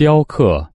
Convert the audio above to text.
雕刻